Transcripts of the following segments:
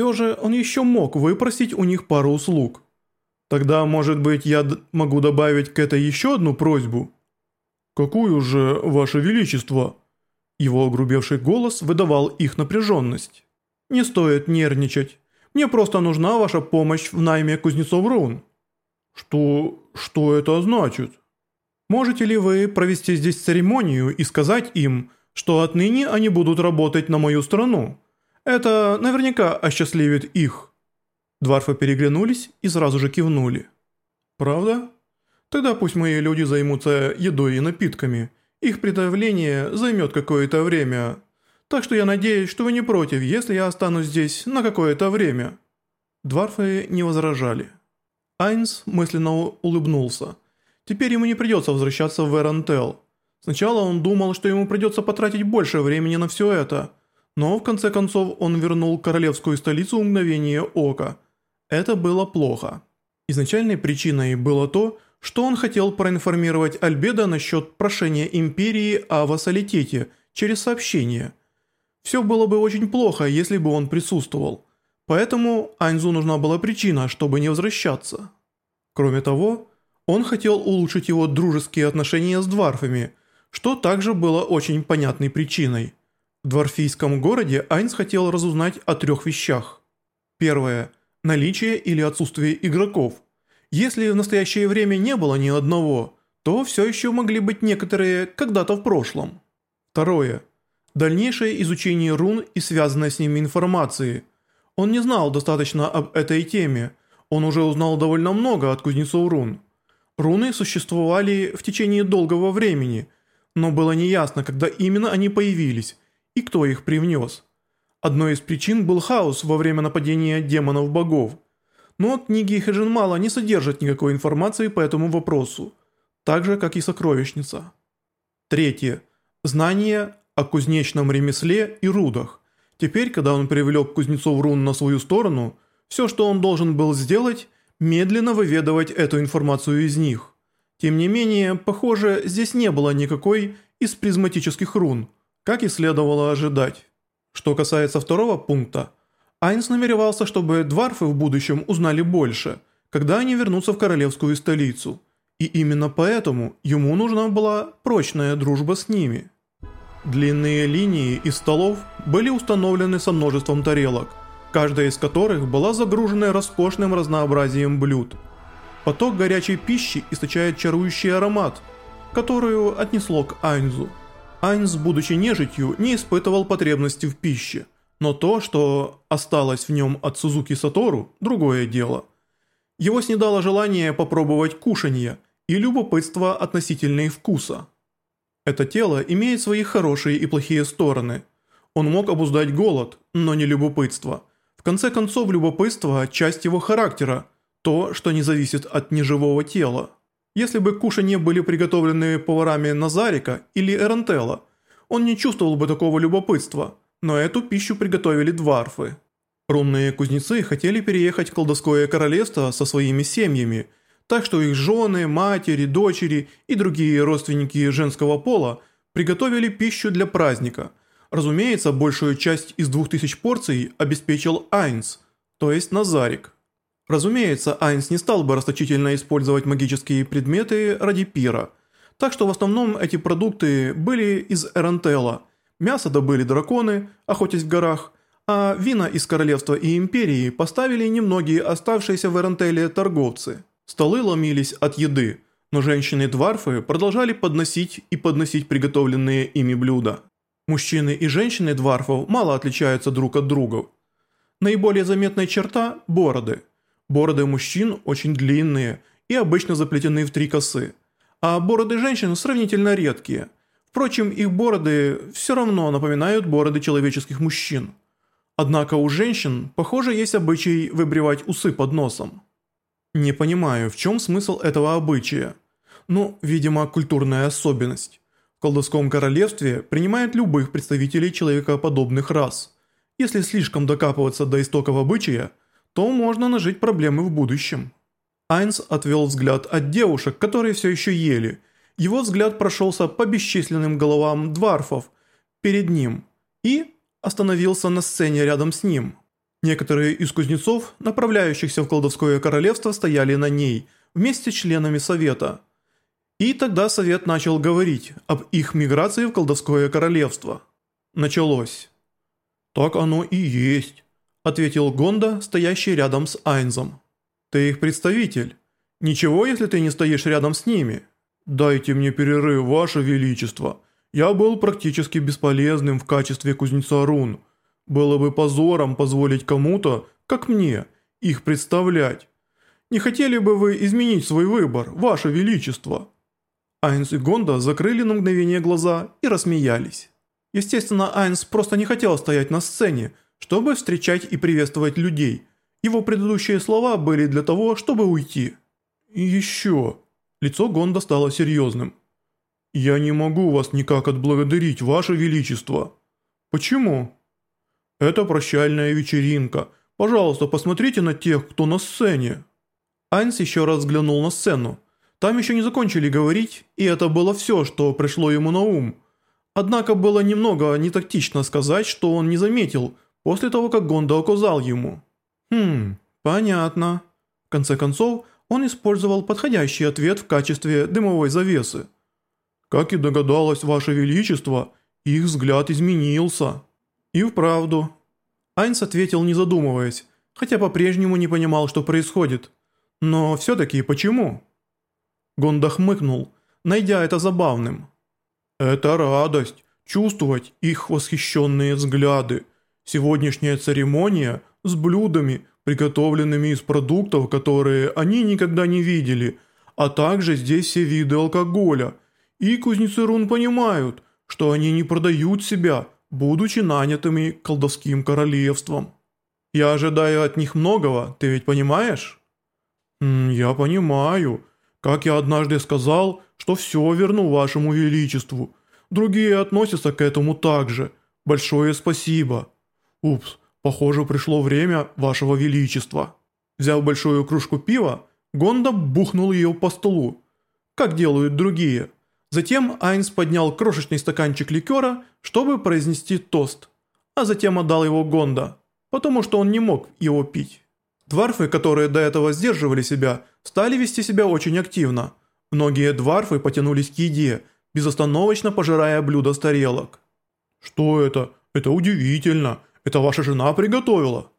все же он еще мог выпросить у них пару услуг. Тогда, может быть, я могу добавить к этой еще одну просьбу? «Какую же, Ваше Величество?» Его огрубевший голос выдавал их напряженность. «Не стоит нервничать. Мне просто нужна ваша помощь в найме кузнецов рун». «Что... что это значит?» «Можете ли вы провести здесь церемонию и сказать им, что отныне они будут работать на мою страну? Это наверняка осчастливит их». Дварфы переглянулись и сразу же кивнули. «Правда? Тогда пусть мои люди займутся едой и напитками. Их приготовление займет какое-то время. Так что я надеюсь, что вы не против, если я останусь здесь на какое-то время». Дварфы не возражали. Айнс мысленно улыбнулся. Теперь ему не придется возвращаться в Эрантел. Сначала он думал, что ему придется потратить больше времени на все это, но в конце концов он вернул королевскую столицу в мгновение ока. Это было плохо. Изначальной причиной было то, что он хотел проинформировать Альбеда насчет прошения Империи о вассалитете через сообщение. Все было бы очень плохо, если бы он присутствовал. Поэтому Айнзу нужна была причина, чтобы не возвращаться. Кроме того, он хотел улучшить его дружеские отношения с дварфами, что также было очень понятной причиной. В дворфийском городе Айнс хотел разузнать о трех вещах. Первое – наличие или отсутствие игроков. Если в настоящее время не было ни одного, то все еще могли быть некоторые когда-то в прошлом. Второе – дальнейшее изучение рун и связанной с ними информации – он не знал достаточно об этой теме, он уже узнал довольно много от кузнецов рун. Руны существовали в течение долгого времени, но было неясно, когда именно они появились и кто их привнес. Одной из причин был хаос во время нападения демонов-богов. Но книги Хеджинмала не содержат никакой информации по этому вопросу, так же, как и сокровищница. Третье. Знание о кузнечном ремесле и рудах. Теперь, когда он привлек кузнецов рун на свою сторону, все, что он должен был сделать, медленно выведывать эту информацию из них. Тем не менее, похоже, здесь не было никакой из призматических рун, как и следовало ожидать. Что касается второго пункта, Айнс намеревался, чтобы дварфы в будущем узнали больше, когда они вернутся в королевскую столицу, и именно поэтому ему нужна была прочная дружба с ними. Длинные линии из столов были установлены со множеством тарелок, каждая из которых была загружена роскошным разнообразием блюд. Поток горячей пищи источает чарующий аромат, которую отнесло к Айнзу. Айнз, будучи нежитью, не испытывал потребности в пище, но то, что осталось в нем от Сузуки Сатору, другое дело. Его снедало желание попробовать кушанье и любопытство относительно вкуса. Это тело имеет свои хорошие и плохие стороны. Он мог обуздать голод, но не любопытство. В конце концов, любопытство – часть его характера, то, что не зависит от неживого тела. Если бы кушанье были приготовлены поварами Назарика или Эрантела, он не чувствовал бы такого любопытства, но эту пищу приготовили дварфы. Рунные кузнецы хотели переехать в колдовское королевство со своими семьями – так что их жены, матери, дочери и другие родственники женского пола приготовили пищу для праздника. Разумеется, большую часть из 2000 порций обеспечил Айнс, то есть Назарик. Разумеется, Айнс не стал бы расточительно использовать магические предметы ради пира, так что в основном эти продукты были из Эрантела. Мясо добыли драконы, охотясь в горах, а вина из королевства и империи поставили немногие оставшиеся в Эрантеле торговцы. Столы ломились от еды, но женщины-дварфы продолжали подносить и подносить приготовленные ими блюда. Мужчины и женщины дварфов мало отличаются друг от друга. Наиболее заметная черта – бороды. Бороды мужчин очень длинные и обычно заплетены в три косы, а бороды женщин сравнительно редкие. Впрочем, их бороды все равно напоминают бороды человеческих мужчин. Однако у женщин, похоже, есть обычай выбривать усы под носом. Не понимаю, в чем смысл этого обычая. Ну, видимо, культурная особенность. В колдовском королевстве принимают любых представителей человекоподобных рас. Если слишком докапываться до истоков обычая, то можно нажить проблемы в будущем. Айнс отвел взгляд от девушек, которые все еще ели. Его взгляд прошелся по бесчисленным головам дварфов перед ним и остановился на сцене рядом с ним. Некоторые из кузнецов, направляющихся в колдовское королевство, стояли на ней, вместе с членами совета. И тогда совет начал говорить об их миграции в колдовское королевство. Началось. «Так оно и есть», – ответил Гонда, стоящий рядом с Айнзом. «Ты их представитель. Ничего, если ты не стоишь рядом с ними. Дайте мне перерыв, ваше величество. Я был практически бесполезным в качестве кузнеца рун». Было бы позором позволить кому-то, как мне, их представлять. Не хотели бы вы изменить свой выбор, ваше величество?» Айнс и Гонда закрыли на мгновение глаза и рассмеялись. Естественно, Айнс просто не хотел стоять на сцене, чтобы встречать и приветствовать людей. Его предыдущие слова были для того, чтобы уйти. «И еще...» Лицо Гонда стало серьезным. «Я не могу вас никак отблагодарить, ваше величество». «Почему?» «Это прощальная вечеринка. Пожалуйста, посмотрите на тех, кто на сцене». Айнс еще раз взглянул на сцену. Там еще не закончили говорить, и это было все, что пришло ему на ум. Однако было немного нетактично сказать, что он не заметил, после того, как Гонда указал ему. «Хм, понятно». В конце концов, он использовал подходящий ответ в качестве дымовой завесы. «Как и догадалось Ваше Величество, их взгляд изменился». «И вправду». Айнс ответил не задумываясь, хотя по-прежнему не понимал, что происходит. «Но все-таки почему?» Гонда хмыкнул, найдя это забавным. «Это радость, чувствовать их восхищенные взгляды. Сегодняшняя церемония с блюдами, приготовленными из продуктов, которые они никогда не видели, а также здесь все виды алкоголя. И кузнецы рун понимают, что они не продают себя, будучи нанятыми колдовским королевством. Я ожидаю от них многого, ты ведь понимаешь? я понимаю. Как я однажды сказал, что все верну вашему величеству. Другие относятся к этому также. Большое спасибо. Упс, похоже пришло время вашего величества. Взяв большую кружку пива, Гонда бухнул ее по столу, как делают другие – Затем Айнс поднял крошечный стаканчик ликера, чтобы произнести тост, а затем отдал его Гонда, потому что он не мог его пить. Дварфы, которые до этого сдерживали себя, стали вести себя очень активно. Многие дварфы потянулись к еде, безостановочно пожирая блюда с тарелок. «Что это? Это удивительно. Это ваша жена приготовила?»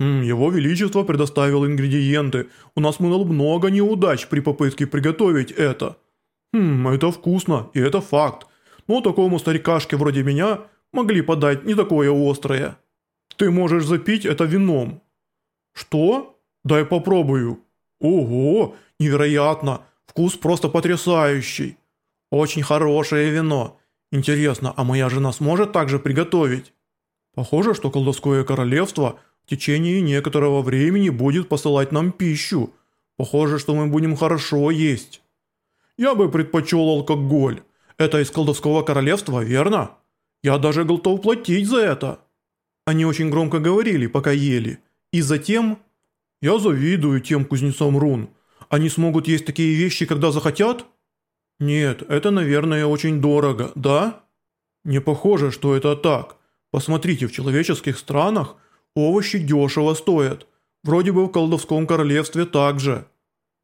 М, «Его Величество предоставил ингредиенты. У нас было много неудач при попытке приготовить это». Хм, это вкусно, и это факт. Но такому старикашке вроде меня могли подать не такое острое. Ты можешь запить это вином. Что? Дай попробую. Ого, невероятно. Вкус просто потрясающий. Очень хорошее вино. Интересно, а моя жена сможет также приготовить? Похоже, что колдовское королевство в течение некоторого времени будет посылать нам пищу. Похоже, что мы будем хорошо есть. Я бы предпочел алкоголь. Это из колдовского королевства, верно? Я даже готов платить за это». Они очень громко говорили, пока ели. И затем... «Я завидую тем кузнецам рун. Они смогут есть такие вещи, когда захотят?» «Нет, это, наверное, очень дорого, да?» «Не похоже, что это так. Посмотрите, в человеческих странах овощи дешево стоят. Вроде бы в колдовском королевстве также».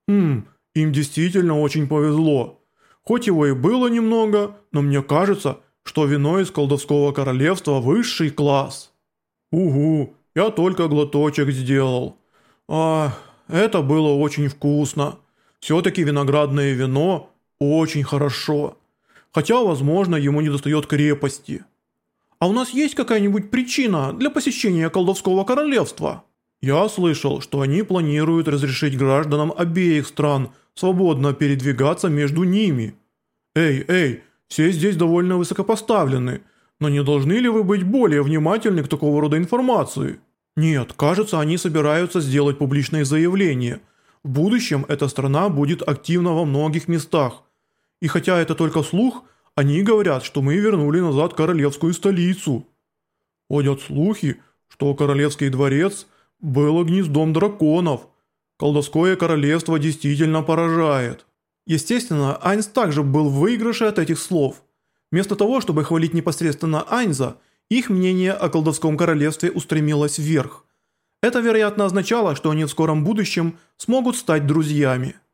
«Хм, им действительно очень повезло. Хоть его и было немного, но мне кажется, что вино из колдовского королевства высший класс. Угу, я только глоточек сделал. Ах, это было очень вкусно. Все-таки виноградное вино очень хорошо. Хотя, возможно, ему не достает крепости. А у нас есть какая-нибудь причина для посещения колдовского королевства? Я слышал, что они планируют разрешить гражданам обеих стран – свободно передвигаться между ними. Эй, эй, все здесь довольно высокопоставлены, но не должны ли вы быть более внимательны к такого рода информации? Нет, кажется, они собираются сделать публичное заявление. В будущем эта страна будет активна во многих местах. И хотя это только слух, они говорят, что мы вернули назад королевскую столицу. Ходят слухи, что королевский дворец был гнездом драконов – Колдовское королевство действительно поражает. Естественно, Айнс также был в выигрыше от этих слов. Вместо того, чтобы хвалить непосредственно Айнза, их мнение о колдовском королевстве устремилось вверх. Это, вероятно, означало, что они в скором будущем смогут стать друзьями.